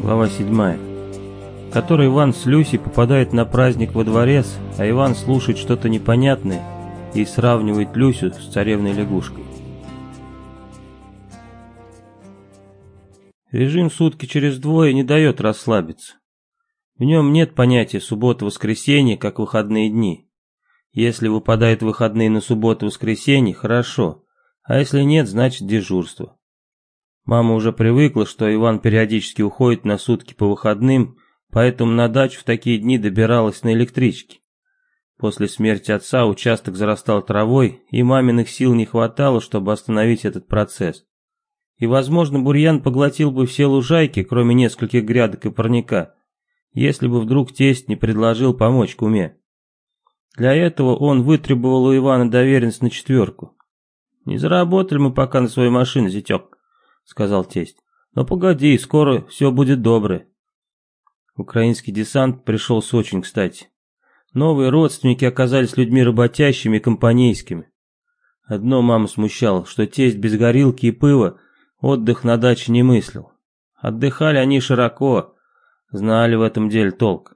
Глава 7. В которой Иван с Люсей попадает на праздник во дворец, а Иван слушает что-то непонятное и сравнивает Люсю с царевной лягушкой. Режим сутки через двое не дает расслабиться. В нем нет понятия суббота-воскресенье, как выходные дни. Если выпадают выходные на субботу-воскресенье, хорошо, а если нет, значит дежурство. Мама уже привыкла, что Иван периодически уходит на сутки по выходным, поэтому на дачу в такие дни добиралась на электричке. После смерти отца участок зарастал травой, и маминых сил не хватало, чтобы остановить этот процесс. И, возможно, бурьян поглотил бы все лужайки, кроме нескольких грядок и парника, если бы вдруг тесть не предложил помочь куме. Для этого он вытребовал у Ивана доверенность на четверку. «Не заработали мы пока на свою машину, зятек», — сказал тесть. «Но погоди, скоро все будет доброе». Украинский десант пришел с очень кстати. Новые родственники оказались людьми работящими и компанейскими. Одно мама смущало, что тесть без горилки и пыла отдых на даче не мыслил. Отдыхали они широко, знали в этом деле толк.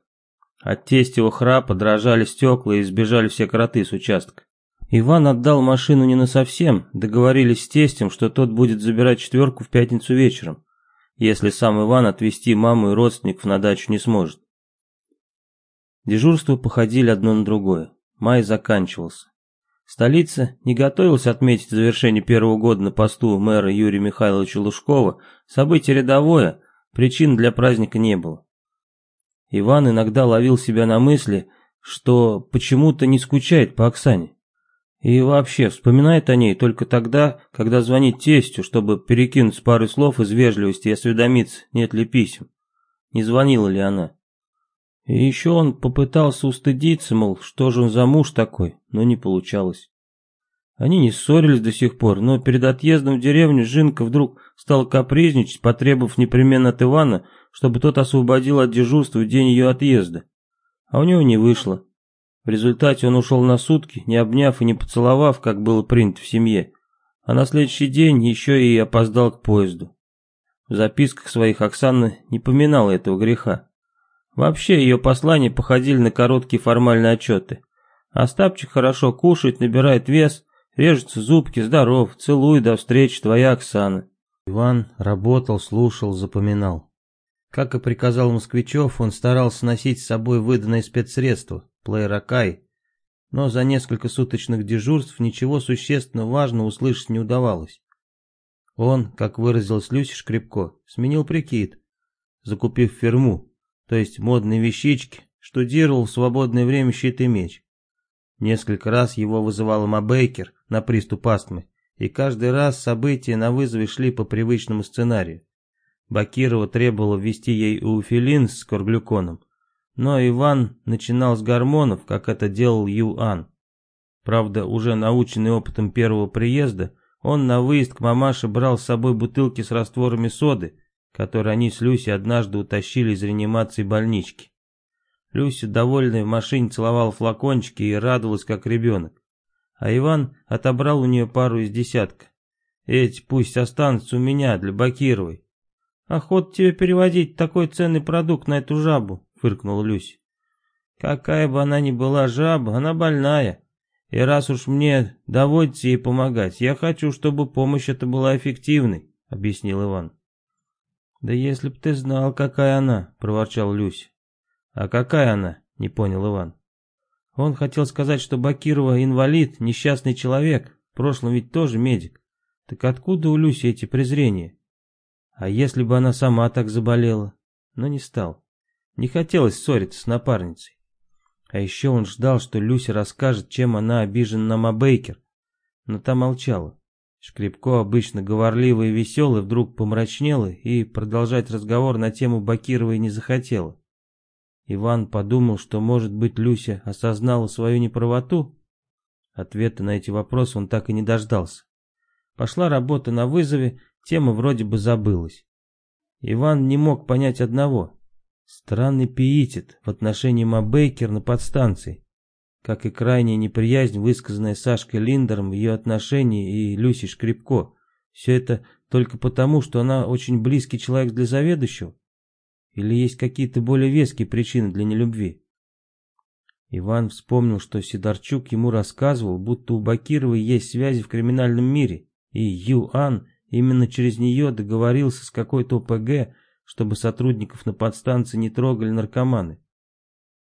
От тестевого храпа дрожали стекла и сбежали все кроты с участка. Иван отдал машину не на совсем, договорились с тестем, что тот будет забирать четверку в пятницу вечером, если сам Иван отвезти маму и родственников на дачу не сможет. Дежурства походили одно на другое. Май заканчивался. Столица не готовилась отметить завершение первого года на посту мэра Юрия Михайловича Лужкова. Событие рядовое, причин для праздника не было. Иван иногда ловил себя на мысли, что почему-то не скучает по Оксане. И вообще, вспоминает о ней только тогда, когда звонит тестю, чтобы перекинуть пару слов из вежливости и осведомиться, нет ли писем. Не звонила ли она. И еще он попытался устыдиться, мол, что же он за муж такой, но не получалось. Они не ссорились до сих пор, но перед отъездом в деревню Жинка вдруг стала капризничать, потребовав непременно от Ивана, чтобы тот освободил от дежурства день ее отъезда. А у него не вышло. В результате он ушел на сутки, не обняв и не поцеловав, как было принято в семье, а на следующий день еще и опоздал к поезду. В записках своих Оксана не поминала этого греха. Вообще ее послания походили на короткие формальные отчеты. Остапчик хорошо кушает, набирает вес, режется зубки, здоров, целуй, до встречи, твоя Оксана. Иван работал, слушал, запоминал. Как и приказал Москвичев, он старался носить с собой выданные спецсредства, плеер Акай, но за несколько суточных дежурств ничего существенно важного услышать не удавалось. Он, как выразилась Люся Шкребко, сменил прикид, закупив фирму, то есть модные вещички, штудировал в свободное время щит и меч. Несколько раз его вызывала Мабейкер на приступ астмы, и каждый раз события на вызове шли по привычному сценарию. Бакирова требовала ввести ей уфилин с корглюконом, но Иван начинал с гормонов, как это делал Юан. Правда, уже наученный опытом первого приезда, он на выезд к мамаше брал с собой бутылки с растворами соды, которые они с Люси однажды утащили из реанимации больнички. Люся, довольная в машине, целовала флакончики и радовалась, как ребенок. А Иван отобрал у нее пару из десятка. Эти пусть останутся у меня, для Бакировой. Охот тебе переводить такой ценный продукт на эту жабу фыркнула Люся. Какая бы она ни была жаба, она больная. И раз уж мне доводится ей помогать, я хочу, чтобы помощь эта была эффективной, объяснил Иван. Да если б ты знал, какая она, проворчал Люся. А какая она? Не понял Иван. Он хотел сказать, что Бакирова инвалид, несчастный человек, в прошлом ведь тоже медик. Так откуда у Люси эти презрения? А если бы она сама так заболела? Но не стал. Не хотелось ссориться с напарницей. А еще он ждал, что Люся расскажет, чем она обижена на Мабейкер. Но та молчала. Шкребко, обычно говорливый и веселый, вдруг помрачнела и продолжать разговор на тему Бакировой не захотела. Иван подумал, что, может быть, Люся осознала свою неправоту. Ответа на эти вопросы он так и не дождался. Пошла работа на вызове, тема вроде бы забылась. Иван не мог понять одного. Странный пиетет в отношении Мабейкер на подстанции, как и крайняя неприязнь, высказанная Сашкой Линдером в ее отношении и Люси Шкребко. Все это только потому, что она очень близкий человек для заведующего. Или есть какие-то более веские причины для нелюбви? Иван вспомнил, что Сидорчук ему рассказывал, будто у Бакирова есть связи в криминальном мире, и Юан именно через нее договорился с какой-то ОПГ, чтобы сотрудников на подстанции не трогали наркоманы.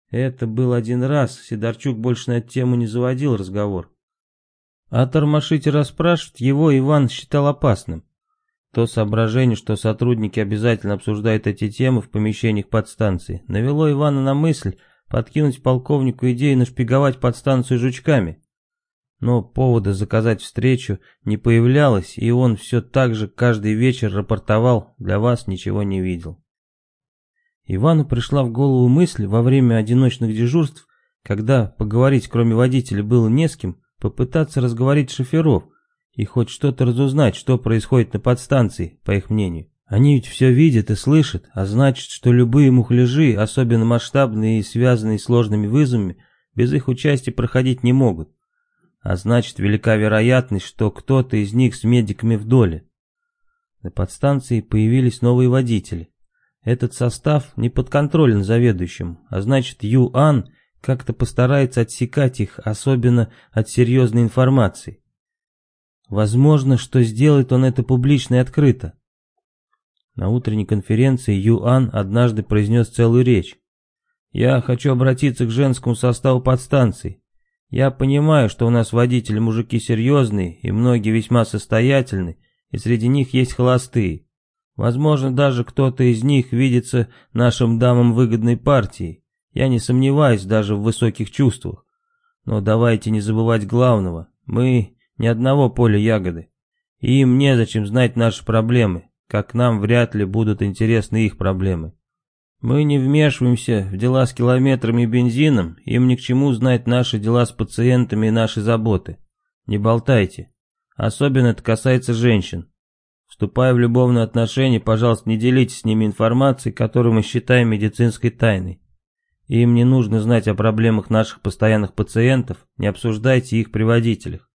Это был один раз, Сидорчук больше на эту тему не заводил разговор. А тормошить и расспрашивать его Иван считал опасным. То соображение, что сотрудники обязательно обсуждают эти темы в помещениях подстанции, навело Ивана на мысль подкинуть полковнику идею нашпиговать подстанцию жучками. Но повода заказать встречу не появлялось, и он все так же каждый вечер рапортовал, для вас ничего не видел. Ивану пришла в голову мысль во время одиночных дежурств, когда поговорить кроме водителя было не с кем, попытаться разговорить шоферов и хоть что-то разузнать, что происходит на подстанции, по их мнению. Они ведь все видят и слышат, а значит, что любые мухляжи, особенно масштабные и связанные сложными вызовами, без их участия проходить не могут. А значит, велика вероятность, что кто-то из них с медиками в доле. На подстанции появились новые водители. Этот состав не подконтролен заведующим, а значит, Юан как-то постарается отсекать их, особенно от серьезной информации. Возможно, что сделает он это публично и открыто. На утренней конференции Юан однажды произнес целую речь. «Я хочу обратиться к женскому составу подстанций. Я понимаю, что у нас водители мужики серьезные, и многие весьма состоятельны, и среди них есть холостые. Возможно, даже кто-то из них видится нашим дамам выгодной партией. Я не сомневаюсь даже в высоких чувствах. Но давайте не забывать главного. Мы ни одного поля ягоды. И им незачем знать наши проблемы, как нам вряд ли будут интересны их проблемы. Мы не вмешиваемся в дела с километрами и бензином, им ни к чему знать наши дела с пациентами и наши заботы. Не болтайте. Особенно это касается женщин. Вступая в любовные отношения, пожалуйста, не делитесь с ними информацией, которую мы считаем медицинской тайной. Им не нужно знать о проблемах наших постоянных пациентов, не обсуждайте их при водителях.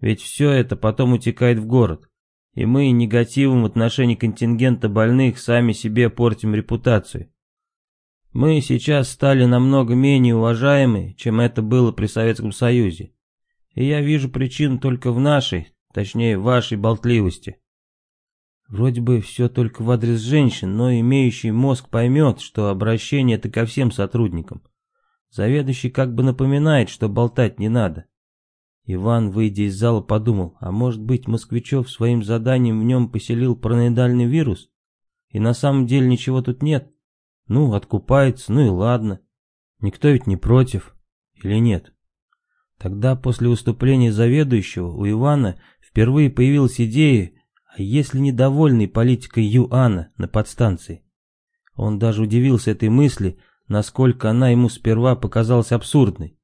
Ведь все это потом утекает в город, и мы негативом в отношении контингента больных сами себе портим репутацию. Мы сейчас стали намного менее уважаемы, чем это было при Советском Союзе. И я вижу причину только в нашей, точнее, вашей болтливости. Вроде бы все только в адрес женщин, но имеющий мозг поймет, что обращение это ко всем сотрудникам. Заведующий как бы напоминает, что болтать не надо. Иван, выйдя из зала, подумал, а может быть Москвичев своим заданием в нем поселил параноидальный вирус? И на самом деле ничего тут нет. Ну, откупается, ну и ладно. Никто ведь не против. Или нет? Тогда после выступления заведующего у Ивана впервые появилась идея, а если недовольный политикой Юана на подстанции? Он даже удивился этой мысли, насколько она ему сперва показалась абсурдной.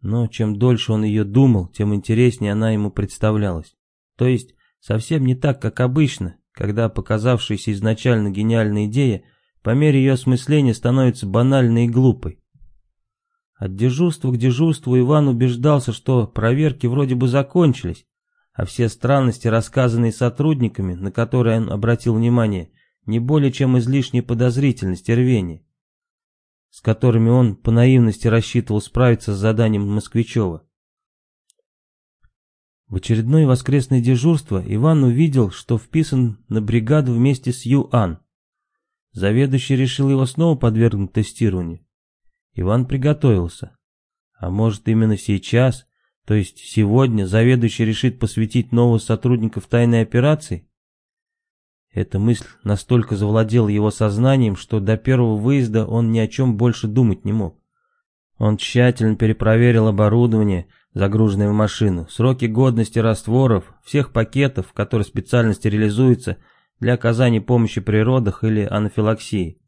Но чем дольше он ее думал, тем интереснее она ему представлялась. То есть, совсем не так, как обычно, когда показавшаяся изначально гениальная идея по мере ее осмысления становится банальной и глупой. От дежурства к дежурству Иван убеждался, что проверки вроде бы закончились, а все странности, рассказанные сотрудниками, на которые он обратил внимание, не более чем излишняя подозрительность и рвение с которыми он по наивности рассчитывал справиться с заданием Москвичева. В очередное воскресное дежурство Иван увидел, что вписан на бригаду вместе с Юан. Заведующий решил его снова подвергнуть тестированию. Иван приготовился. А может именно сейчас, то есть сегодня, заведующий решит посвятить нового сотрудника в тайной операции? Эта мысль настолько завладела его сознанием, что до первого выезда он ни о чем больше думать не мог. Он тщательно перепроверил оборудование, загруженное в машину, сроки годности растворов, всех пакетов, которые специально стерилизуются для оказания помощи при родах или анафилаксии.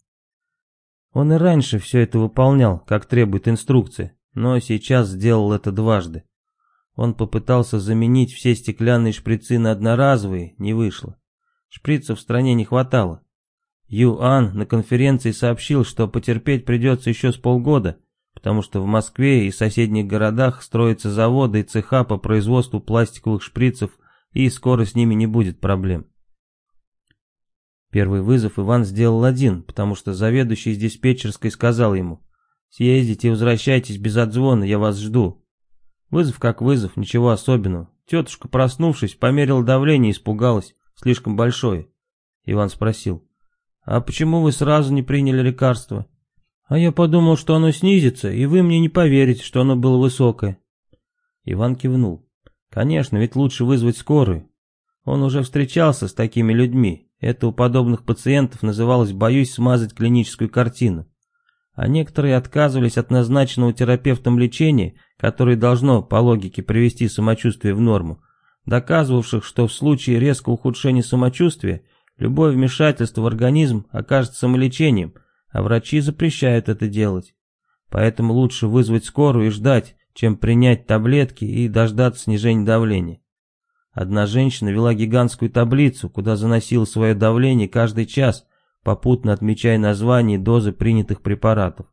Он и раньше все это выполнял, как требует инструкция, но сейчас сделал это дважды. Он попытался заменить все стеклянные шприцы на одноразовые, не вышло. Шприцев в стране не хватало. Юан на конференции сообщил, что потерпеть придется еще с полгода, потому что в Москве и соседних городах строятся заводы и цеха по производству пластиковых шприцев, и скоро с ними не будет проблем. Первый вызов Иван сделал один, потому что заведующий из диспетчерской сказал ему «Съездите и возвращайтесь без отзвона, я вас жду». Вызов как вызов, ничего особенного. Тетушка, проснувшись, померила давление и испугалась, слишком большое. Иван спросил «А почему вы сразу не приняли лекарство?» «А я подумал, что оно снизится, и вы мне не поверите, что оно было высокое». Иван кивнул. «Конечно, ведь лучше вызвать скорую. Он уже встречался с такими людьми, это у подобных пациентов называлось «боюсь смазать клиническую картину». А некоторые отказывались от назначенного терапевтом лечения, которое должно, по логике, привести самочувствие в норму, доказывавших, что в случае резкого ухудшения самочувствия любое вмешательство в организм окажется самолечением, а врачи запрещают это делать. Поэтому лучше вызвать скорую и ждать, чем принять таблетки и дождаться снижения давления. Одна женщина вела гигантскую таблицу, куда заносила свое давление каждый час, попутно отмечая названия и дозы принятых препаратов.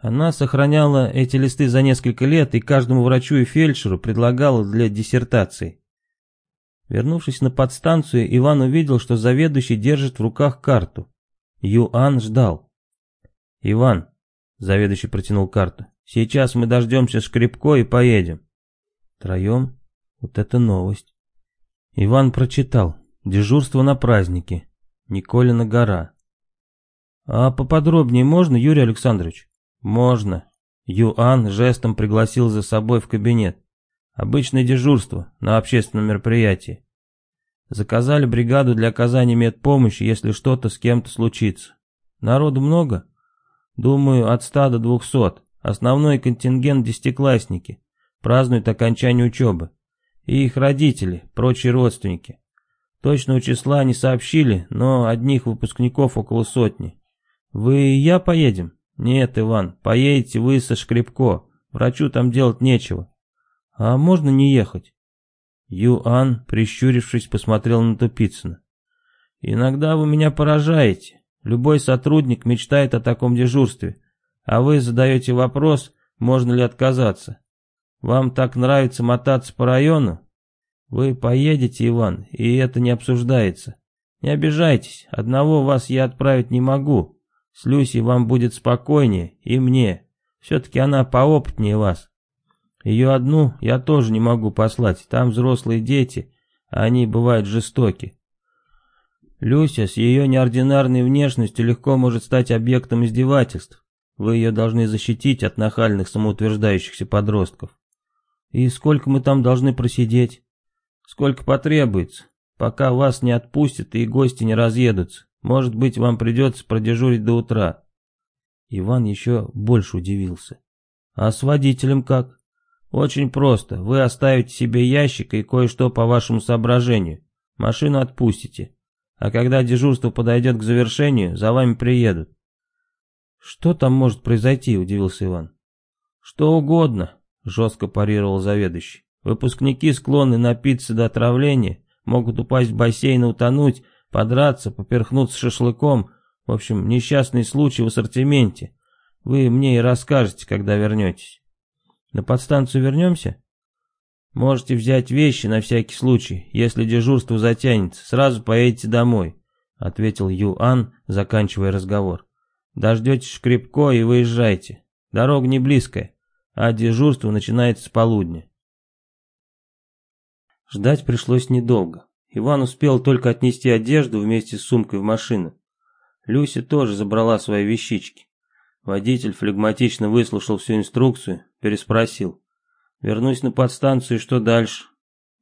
Она сохраняла эти листы за несколько лет и каждому врачу и фельдшеру предлагала для диссертации. Вернувшись на подстанцию, Иван увидел, что заведующий держит в руках карту. Юан ждал. «Иван», — заведующий протянул карту, — «сейчас мы дождемся Шкребко и поедем». «Троем?» Вот это новость. Иван прочитал. Дежурство на празднике. Николина гора. А поподробнее можно, Юрий Александрович? Можно. Юан жестом пригласил за собой в кабинет. Обычное дежурство на общественном мероприятии. Заказали бригаду для оказания медпомощи, если что-то с кем-то случится. Народу много? Думаю, от ста до двухсот. Основной контингент десятиклассники. Празднуют окончание учебы и их родители, прочие родственники. Точного числа не сообщили, но одних выпускников около сотни. Вы и я поедем? Нет, Иван, поедете вы со Шкребко, врачу там делать нечего. А можно не ехать? Юан, прищурившись, посмотрел на Тупицына. Иногда вы меня поражаете. Любой сотрудник мечтает о таком дежурстве, а вы задаете вопрос, можно ли отказаться. Вам так нравится мотаться по району? Вы поедете, Иван, и это не обсуждается. Не обижайтесь, одного вас я отправить не могу. С Люсей вам будет спокойнее, и мне. Все-таки она поопытнее вас. Ее одну я тоже не могу послать, там взрослые дети, а они бывают жестоки. Люся с ее неординарной внешностью легко может стать объектом издевательств. Вы ее должны защитить от нахальных самоутверждающихся подростков. И сколько мы там должны просидеть? Сколько потребуется, пока вас не отпустят и гости не разъедутся. Может быть, вам придется продежурить до утра. Иван еще больше удивился. А с водителем как? Очень просто. Вы оставите себе ящик и кое-что по вашему соображению. Машину отпустите. А когда дежурство подойдет к завершению, за вами приедут. Что там может произойти, удивился Иван. Что угодно, жестко парировал заведующий. Выпускники склонны напиться до отравления, могут упасть в бассейн и утонуть, подраться, поперхнуться шашлыком. В общем, несчастный случай в ассортименте. Вы мне и расскажете, когда вернетесь. На подстанцию вернемся? Можете взять вещи на всякий случай. Если дежурство затянется, сразу поедете домой, ответил Юан, заканчивая разговор. Дождетесь Шкребко и выезжайте. Дорога не близкая а дежурство начинается с полудня. Ждать пришлось недолго. Иван успел только отнести одежду вместе с сумкой в машину. Люся тоже забрала свои вещички. Водитель флегматично выслушал всю инструкцию, переспросил. «Вернусь на подстанцию, и что дальше?»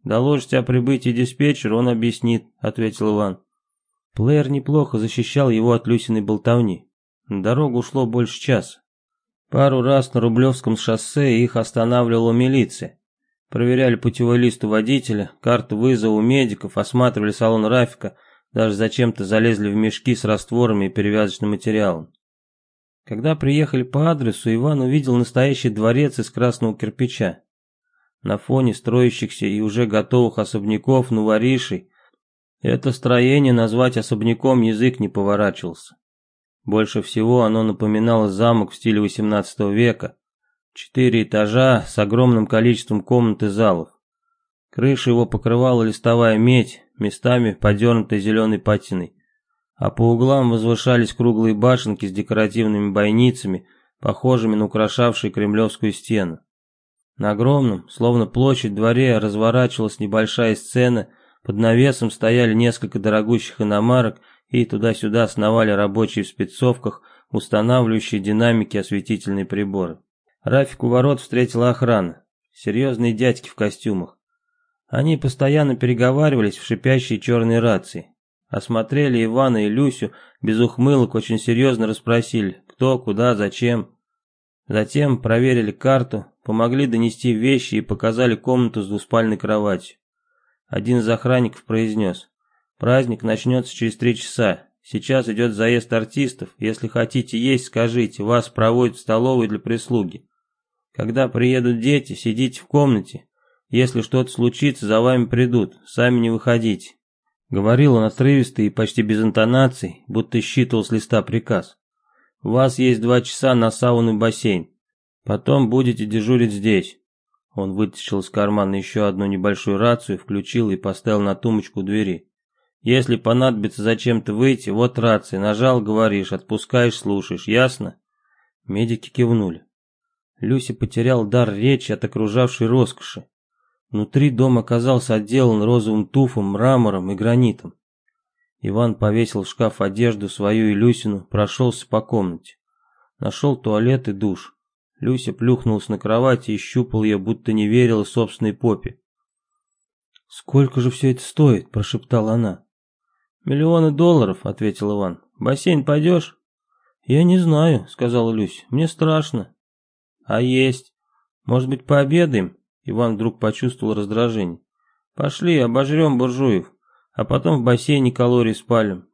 «Доложите о прибытии диспетчера, он объяснит», — ответил Иван. Плеер неплохо защищал его от Люсиной болтовни. На дорогу ушло больше часа. Пару раз на Рублевском шоссе их останавливала милиция. Проверяли путевой лист у водителя, карту вызова у медиков, осматривали салон Рафика, даже зачем-то залезли в мешки с растворами и перевязочным материалом. Когда приехали по адресу, Иван увидел настоящий дворец из красного кирпича. На фоне строящихся и уже готовых особняков Нуворишей это строение назвать особняком язык не поворачивался. Больше всего оно напоминало замок в стиле XVIII века. Четыре этажа с огромным количеством комнат и залов. Крыша его покрывала листовая медь, местами подернутая зеленой патиной. а по углам возвышались круглые башенки с декоративными бойницами, похожими на украшавшие кремлевскую стену. На огромном, словно площадь дворе, разворачивалась небольшая сцена, под навесом стояли несколько дорогущих иномарок и туда-сюда сновали рабочие в спецовках, устанавливающие динамики осветительные приборы. Рафик у ворот встретила охрана. Серьезные дядьки в костюмах. Они постоянно переговаривались в шипящие черные рации. Осмотрели Ивана и Люсю, без ухмылок очень серьезно расспросили, кто, куда, зачем. Затем проверили карту, помогли донести вещи и показали комнату с двуспальной кроватью. Один из охранников произнес, праздник начнется через три часа, сейчас идет заезд артистов, если хотите есть, скажите, вас проводят в столовую для прислуги. Когда приедут дети, сидите в комнате, если что-то случится, за вами придут, сами не выходите. Говорил он отрывисто и почти без интонаций, будто считывал с листа приказ. У вас есть два часа на сауну и бассейн. Потом будете дежурить здесь. Он вытащил из кармана еще одну небольшую рацию, включил и поставил на тумбочку двери. Если понадобится зачем-то выйти, вот рация, нажал, говоришь, отпускаешь, слушаешь, ясно? Медики кивнули. Люси потерял дар речи от окружавшей роскоши. Внутри дом оказался отделан розовым туфом, мрамором и гранитом. Иван повесил в шкаф одежду свою и Люсину, прошелся по комнате. Нашел туалет и душ. Люся плюхнулась на кровати и щупал ее, будто не верила собственной попе. «Сколько же все это стоит?» – прошептала она. «Миллионы долларов», – ответил Иван. «Бассейн пойдешь?» «Я не знаю», – сказала Люся. «Мне страшно». «А есть? Может быть, пообедаем?» Иван вдруг почувствовал раздражение. «Пошли, обожрем буржуев, а потом в бассейне калорий спалим.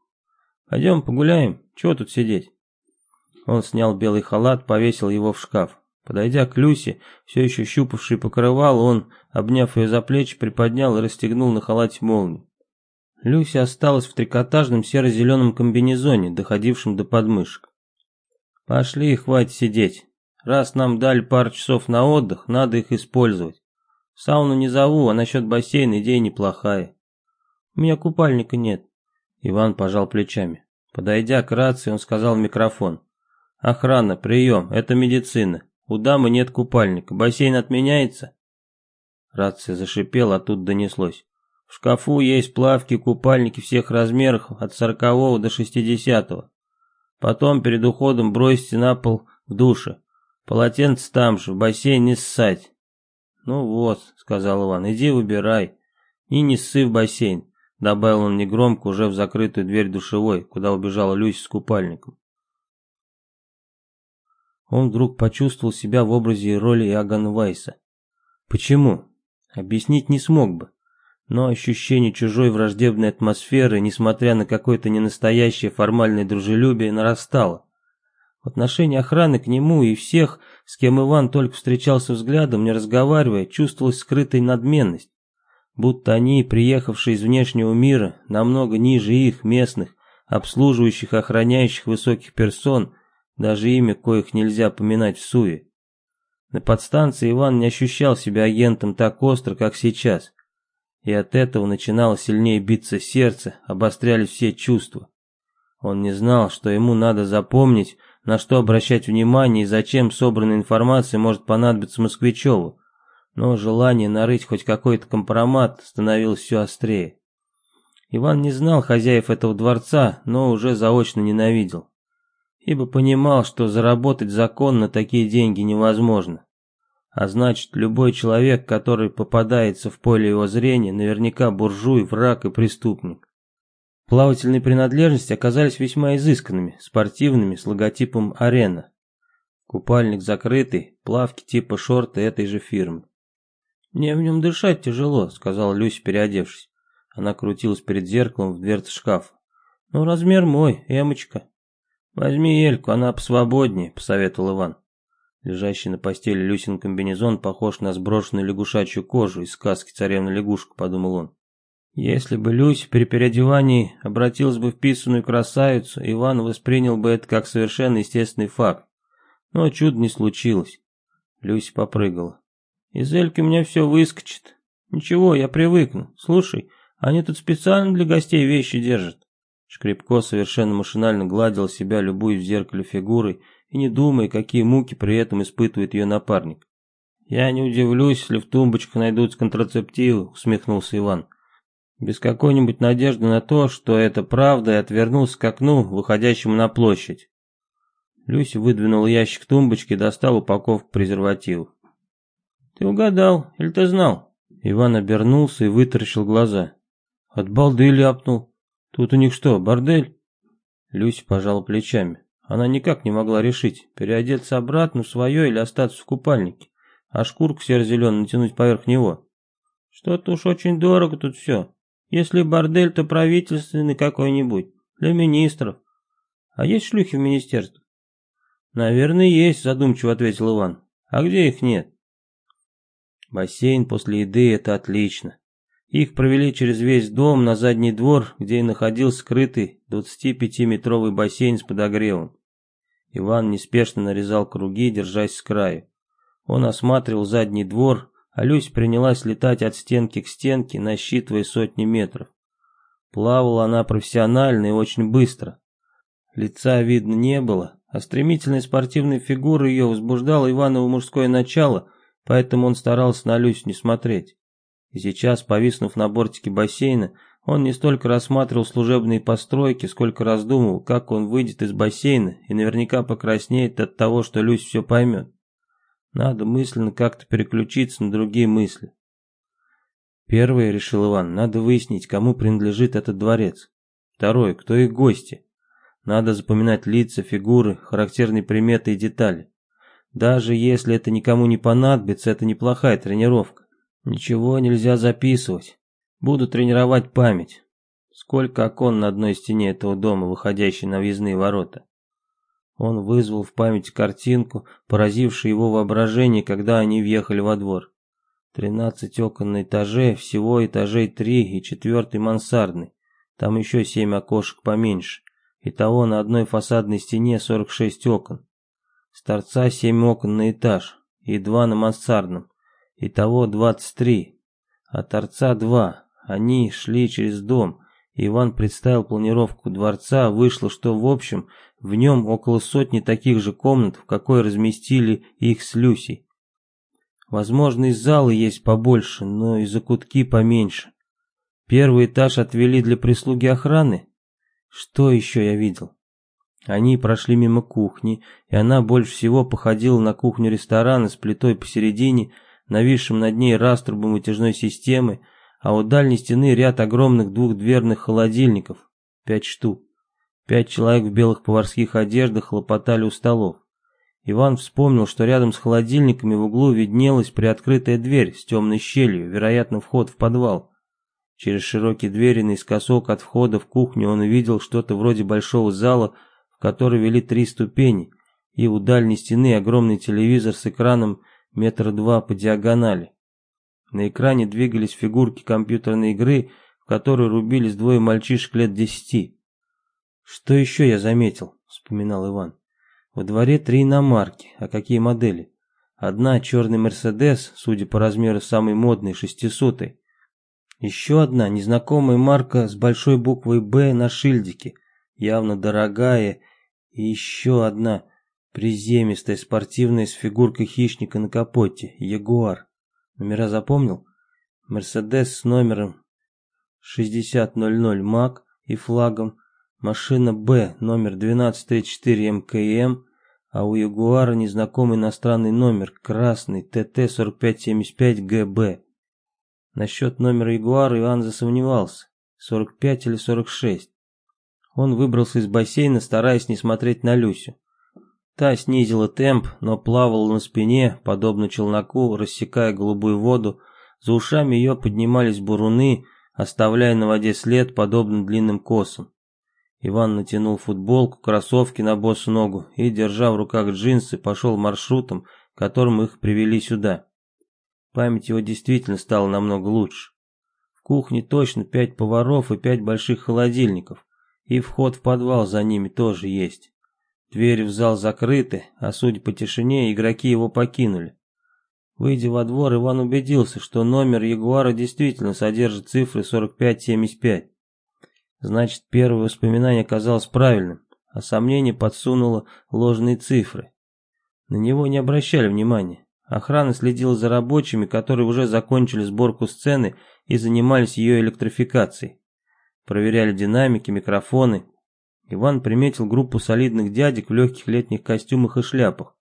Пойдем погуляем, чего тут сидеть?» Он снял белый халат, повесил его в шкаф. Подойдя к Люсе, все еще щупавший покрывал, он, обняв ее за плечи, приподнял и расстегнул на халате молнию. Люся осталась в трикотажном серо-зеленом комбинезоне, доходившем до подмышек. «Пошли, хватит сидеть. Раз нам дали пару часов на отдых, надо их использовать. Сауну не зову, а насчет бассейна идея неплохая. У меня купальника нет». Иван пожал плечами. Подойдя к рации, он сказал в микрофон. «Охрана, прием, это медицина. У дамы нет купальника. Бассейн отменяется?» Рация зашипела, а тут донеслось. «В шкафу есть плавки, купальники всех размеров, от сорокового до шестидесятого. Потом перед уходом бросьте на пол в душе. Полотенце там же, в бассейн не ссать». «Ну вот», — сказал Иван, — «иди выбирай. И не ссы в бассейн», — добавил он негромко уже в закрытую дверь душевой, куда убежала Люся с купальником он вдруг почувствовал себя в образе и роли Иоганна Вайса. Почему? Объяснить не смог бы. Но ощущение чужой враждебной атмосферы, несмотря на какое-то ненастоящее формальное дружелюбие, нарастало. В отношении охраны к нему и всех, с кем Иван только встречался взглядом, не разговаривая, чувствовалась скрытая надменность. Будто они, приехавшие из внешнего мира, намного ниже их, местных, обслуживающих охраняющих высоких персон, даже имя коих нельзя поминать в суе. На подстанции Иван не ощущал себя агентом так остро, как сейчас. И от этого начинало сильнее биться сердце, обострялись все чувства. Он не знал, что ему надо запомнить, на что обращать внимание и зачем собранная информация может понадобиться Москвичеву. Но желание нарыть хоть какой-то компромат становилось все острее. Иван не знал хозяев этого дворца, но уже заочно ненавидел ибо понимал, что заработать законно такие деньги невозможно. А значит, любой человек, который попадается в поле его зрения, наверняка буржуй, враг и преступник. Плавательные принадлежности оказались весьма изысканными, спортивными, с логотипом «Арена». Купальник закрытый, плавки типа шорты этой же фирмы. «Мне в нем дышать тяжело», — сказала Люся, переодевшись. Она крутилась перед зеркалом в дверце шкафа. «Ну, размер мой, эмочка». «Возьми Эльку, она посвободнее», — посоветовал Иван. Лежащий на постели Люсин комбинезон похож на сброшенную лягушачью кожу из сказки «Царевна лягушка», — подумал он. Если бы Люся при переодевании обратилась бы в писаную красавицу, Иван воспринял бы это как совершенно естественный факт. Но чудо не случилось. Люся попрыгала. «Из Эльки у меня все выскочит. Ничего, я привыкну. Слушай, они тут специально для гостей вещи держат. Шкребко совершенно машинально гладил себя, любую в зеркале фигурой, и не думая, какие муки при этом испытывает ее напарник. «Я не удивлюсь, если в тумбочках найдутся контрацептивы», — усмехнулся Иван. Без какой-нибудь надежды на то, что это правда, и отвернулся к окну, выходящему на площадь. Люся выдвинула ящик тумбочки и достал упаковку презервативов. «Ты угадал, или ты знал?» Иван обернулся и вытаращил глаза. «От балды ляпнул. Тут у них что, бордель?» Люся пожала плечами. Она никак не могла решить, переодеться обратно в свое или остаться в купальнике, а шкурку серо-зеленую натянуть поверх него. Что-то уж очень дорого тут все. Если бордель, то правительственный какой-нибудь, для министров. А есть шлюхи в министерстве? Наверное, есть, задумчиво ответил Иван. А где их нет? Бассейн после еды – это отлично. Их провели через весь дом на задний двор, где и находился скрытый 25-метровый бассейн с подогревом. Иван неспешно нарезал круги, держась с краю. Он осматривал задний двор, а Люсь принялась летать от стенки к стенке, насчитывая сотни метров. Плавала она профессионально и очень быстро. Лица видно не было, а стремительная спортивная фигура ее возбуждала Иваново мужское начало, поэтому он старался на Люсь не смотреть. И сейчас, повиснув на бортике бассейна, он не столько рассматривал служебные постройки, сколько раздумывал, как он выйдет из бассейна и наверняка покраснеет от того, что Люсь все поймет. Надо мысленно как-то переключиться на другие мысли. Первое, решил Иван, надо выяснить, кому принадлежит этот дворец. Второе, кто их гости. Надо запоминать лица, фигуры, характерные приметы и детали. Даже если это никому не понадобится, это неплохая тренировка. Ничего нельзя записывать. Буду тренировать память. Сколько окон на одной стене этого дома, выходящей на въездные ворота. Он вызвал в память картинку, поразившую его воображение, когда они въехали во двор. Тринадцать окон на этаже, всего этажей три и четвертый мансардный. Там еще семь окошек поменьше. Итого на одной фасадной стене сорок шесть окон. С торца семь окон на этаж и два на мансардном. Итого двадцать три. А торца два. Они шли через дом. Иван представил планировку дворца, вышло, что в общем в нем около сотни таких же комнат, в какой разместили их с Люсей. Возможно, и залы есть побольше, но и закутки поменьше. Первый этаж отвели для прислуги охраны. Что еще я видел? Они прошли мимо кухни, и она больше всего походила на кухню ресторана с плитой посередине, нависшим над ней раструбом вытяжной системы, а у дальней стены ряд огромных двухдверных холодильников, пять штук. Пять человек в белых поварских одеждах хлопотали у столов. Иван вспомнил, что рядом с холодильниками в углу виднелась приоткрытая дверь с темной щелью, вероятно, вход в подвал. Через широкие двери наискосок от входа в кухню он увидел что-то вроде большого зала, в который вели три ступени, и у дальней стены огромный телевизор с экраном метра два по диагонали. На экране двигались фигурки компьютерной игры, в которой рубились двое мальчишек лет десяти. «Что еще я заметил?» — вспоминал Иван. «Во дворе три иномарки. А какие модели? Одна черный Мерседес, судя по размеру самой модной, шестисотой. Еще одна незнакомая марка с большой буквой «Б» на шильдике, явно дорогая. И еще одна приземистая спортивная с фигуркой хищника на капоте, Ягуар. Номера запомнил? Мерседес с номером 6000 МАК и флагом Машина Б, номер 1234 МКМ, а у Ягуара незнакомый иностранный номер, красный, ТТ-4575ГБ. Насчет номера Ягуара Иван засомневался, 45 или 46. Он выбрался из бассейна, стараясь не смотреть на Люсю. Та снизила темп, но плавала на спине, подобно челноку, рассекая голубую воду. За ушами ее поднимались буруны, оставляя на воде след, подобно длинным косам. Иван натянул футболку, кроссовки на босу ногу и, держа в руках джинсы, пошел маршрутом, которым их привели сюда. Память его действительно стала намного лучше. В кухне точно пять поваров и пять больших холодильников, и вход в подвал за ними тоже есть. Двери в зал закрыты, а судя по тишине, игроки его покинули. Выйдя во двор, Иван убедился, что номер Ягуара действительно содержит цифры 4575. Значит, первое воспоминание оказалось правильным, а сомнение подсунуло ложные цифры. На него не обращали внимания. Охрана следила за рабочими, которые уже закончили сборку сцены и занимались ее электрификацией. Проверяли динамики, микрофоны. Иван приметил группу солидных дядек в легких летних костюмах и шляпах.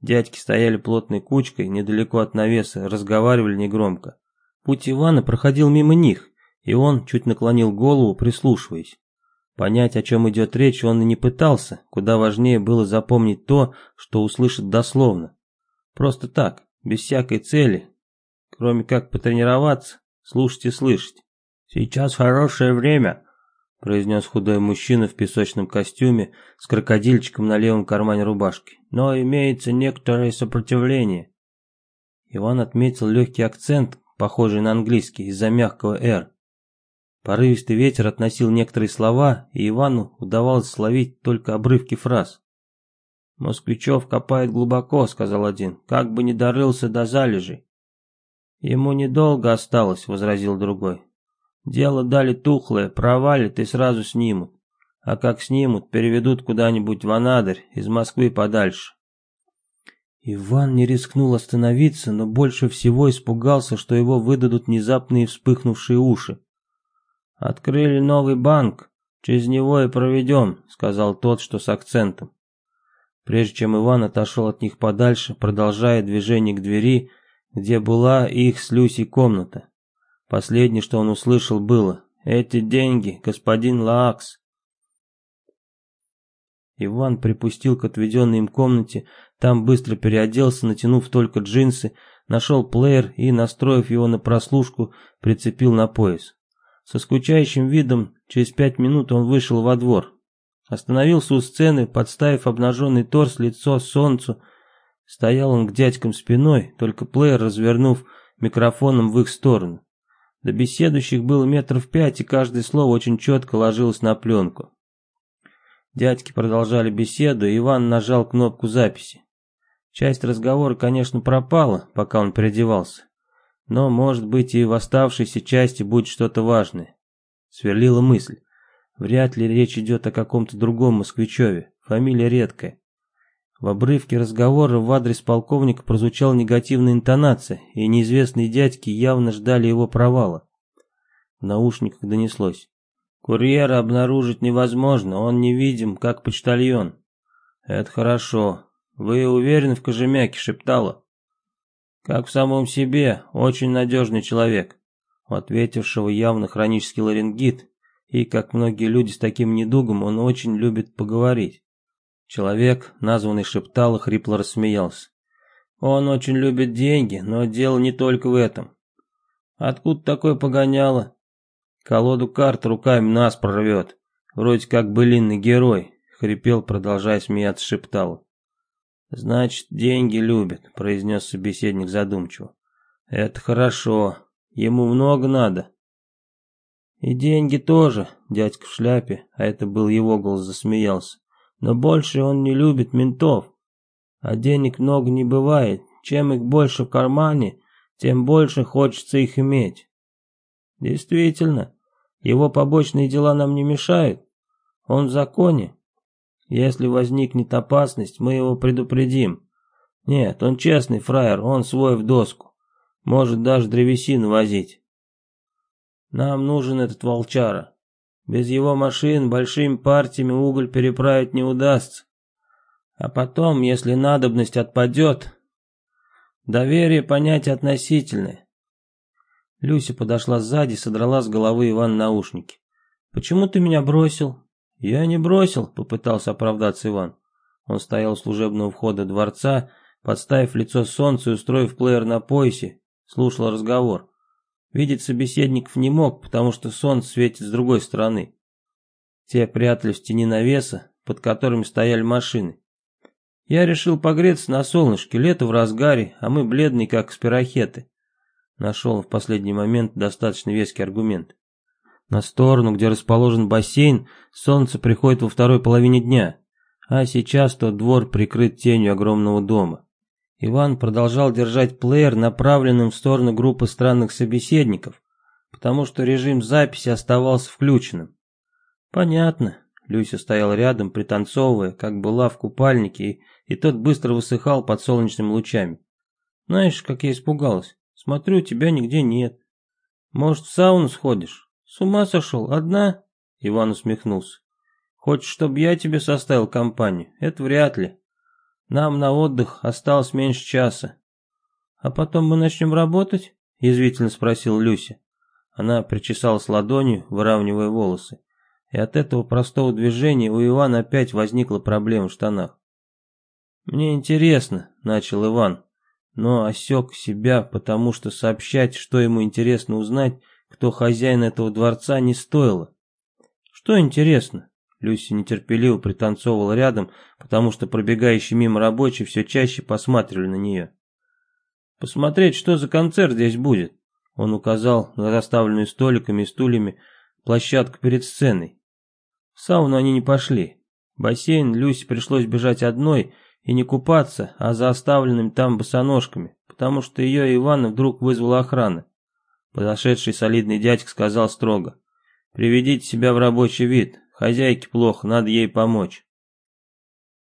Дядьки стояли плотной кучкой, недалеко от навеса, разговаривали негромко. Путь Ивана проходил мимо них, и он чуть наклонил голову, прислушиваясь. Понять, о чем идет речь, он и не пытался, куда важнее было запомнить то, что услышит дословно. Просто так, без всякой цели, кроме как потренироваться, слушать и слышать. «Сейчас хорошее время», — произнес худой мужчина в песочном костюме с крокодильчиком на левом кармане рубашки. «Но имеется некоторое сопротивление». Иван отметил легкий акцент, похожий на английский, из-за мягкого «р». Порывистый ветер относил некоторые слова, и Ивану удавалось словить только обрывки фраз. «Москвичев копает глубоко», — сказал один, — «как бы не дорылся до залежей». «Ему недолго осталось», — возразил другой. «Дело дали тухлое, провалит и сразу снимут. А как снимут, переведут куда-нибудь в Анадырь, из Москвы подальше». Иван не рискнул остановиться, но больше всего испугался, что его выдадут внезапные вспыхнувшие уши. «Открыли новый банк, через него и проведем», — сказал тот, что с акцентом. Прежде чем Иван отошел от них подальше, продолжая движение к двери, где была их с Люсей комната. Последнее, что он услышал, было «Эти деньги, господин Лаакс». Иван припустил к отведенной им комнате, там быстро переоделся, натянув только джинсы, нашел плеер и, настроив его на прослушку, прицепил на пояс. Со скучающим видом через пять минут он вышел во двор. Остановился у сцены, подставив обнаженный торс лицо солнцу. Стоял он к дядькам спиной, только плеер развернув микрофоном в их сторону. До беседующих было метров пять, и каждое слово очень четко ложилось на пленку. Дядьки продолжали беседу, и Иван нажал кнопку записи. Часть разговора, конечно, пропала, пока он переодевался. Но, может быть, и в оставшейся части будет что-то важное. Сверлила мысль. Вряд ли речь идет о каком-то другом москвичеве. Фамилия редкая. В обрывке разговора в адрес полковника прозвучала негативная интонация, и неизвестные дядьки явно ждали его провала. В наушниках донеслось. «Курьера обнаружить невозможно, он невидим, как почтальон». «Это хорошо. Вы уверены в Кожемяке?» — шептала. Как в самом себе, очень надежный человек. Ответившего явно хронический ларингит, и, как многие люди с таким недугом, он очень любит поговорить. Человек, названный Шептало, хрипло рассмеялся. Он очень любит деньги, но дело не только в этом. Откуда такое погоняло? Колоду карт руками нас прорвет. Вроде как былинный герой, хрипел, продолжая смеяться Шептало. «Значит, деньги любит», — произнес собеседник задумчиво. «Это хорошо. Ему много надо». «И деньги тоже», — дядька в шляпе, а это был его голос, засмеялся. «Но больше он не любит ментов. А денег много не бывает. Чем их больше в кармане, тем больше хочется их иметь». «Действительно, его побочные дела нам не мешают. Он в законе, если возникнет опасность, мы его предупредим. Нет, он честный фраер, он свой в доску. Может даже древесину возить. Нам нужен этот волчара. Без его машин большими партиями уголь переправить не удастся. А потом, если надобность отпадет... Доверие понятие относительное. Люся подошла сзади, содрала с головы Иван наушники. «Почему ты меня бросил?» «Я не бросил», — попытался оправдаться Иван. Он стоял у служебного входа дворца, подставив лицо солнцу и устроив плеер на поясе, слушал разговор. Видеть собеседников не мог, потому что солнце светит с другой стороны. Те прятались в тени навеса, под которыми стояли машины. Я решил погреться на солнышке, лето в разгаре, а мы бледные, как спирохеты. Нашел в последний момент достаточно веский аргумент. На сторону, где расположен бассейн, солнце приходит во второй половине дня, а сейчас тот двор прикрыт тенью огромного дома. Иван продолжал держать плеер, направленным в сторону группы странных собеседников, потому что режим записи оставался включенным. Понятно. Люся стояла рядом, пританцовывая, как была в купальнике, и, и тот быстро высыхал под солнечными лучами. Знаешь, как я испугалась? Смотрю, тебя нигде нет. Может, в сауну сходишь? С ума сошел? Одна? Иван усмехнулся. Хочешь, чтобы я тебе составил компанию? Это вряд ли. Нам на отдых осталось меньше часа. А потом мы начнем работать? Язвительно спросил Люся. Она причесалась ладонью, выравнивая волосы и от этого простого движения у Ивана опять возникла проблема в штанах. «Мне интересно», — начал Иван, но осек себя, потому что сообщать, что ему интересно узнать, кто хозяин этого дворца, не стоило. «Что интересно?» Люся нетерпеливо пританцовывала рядом, потому что пробегающие мимо рабочие все чаще посматривали на нее. «Посмотреть, что за концерт здесь будет», — он указал на расставленную столиками и стульями площадку перед сценой. В сауну они не пошли. Бассейн Люсе пришлось бежать одной и не купаться, а за оставленными там босоножками, потому что ее и Ивана вдруг вызвала охрана. Подошедший солидный дядька сказал строго, «Приведите себя в рабочий вид, хозяйке плохо, надо ей помочь».